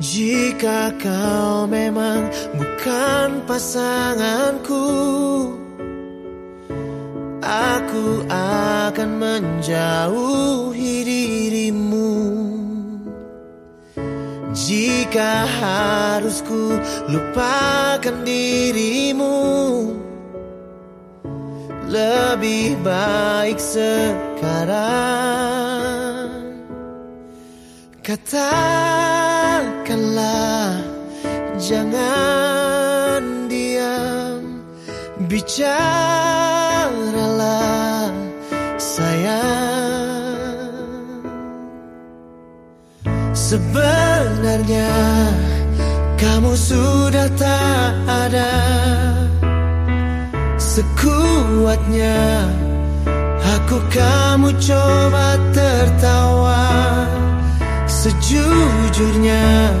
Jika kau memang bukan pasanganku Aku akan menjauhi dirimu. Jika harus ku lupakan dirimu Lebih baik sekarang Katakanlah jangan diam Bicaralah sayang. Sebenarnya kamu sudah tak ada. Sekuatnya aku kamu coba tertawa Sejujurnya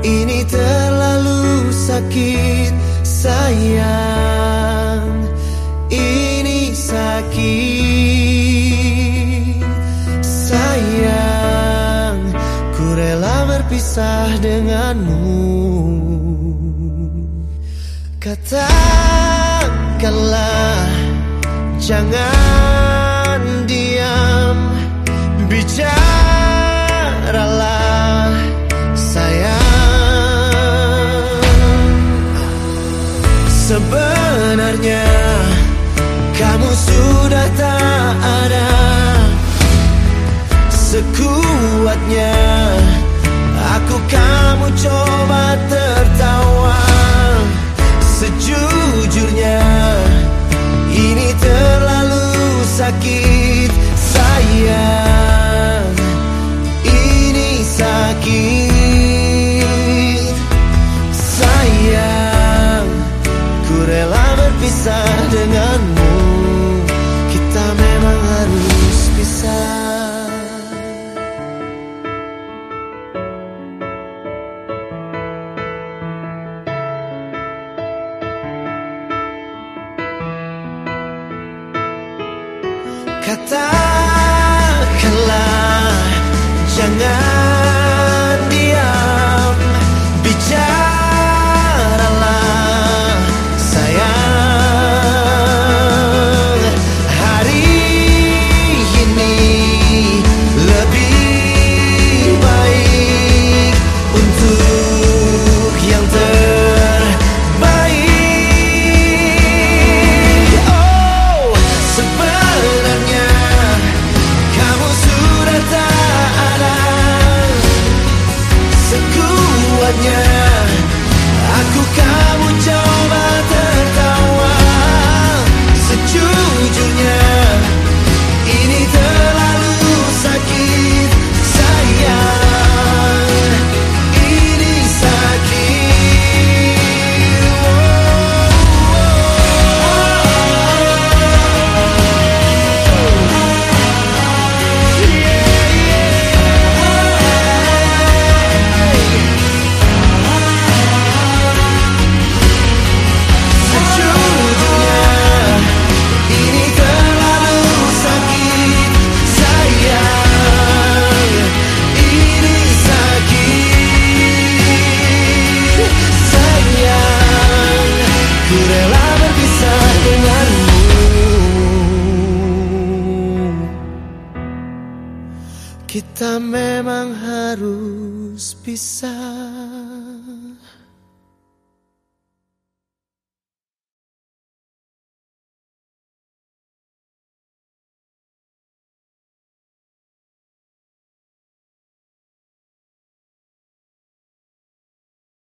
ini terlalu sakit sayang. Ini sakit sayang. Ku rela berpisah denganmu. Katakanlah jangan diam Sebenarnya. Kamu sudah tak ada Sekuatnya. Aku kamu coba tertawa Sejujurnya. Ini terlalu sakit sayang Katakanlah Aku kamu coba Kita memang harus pisah.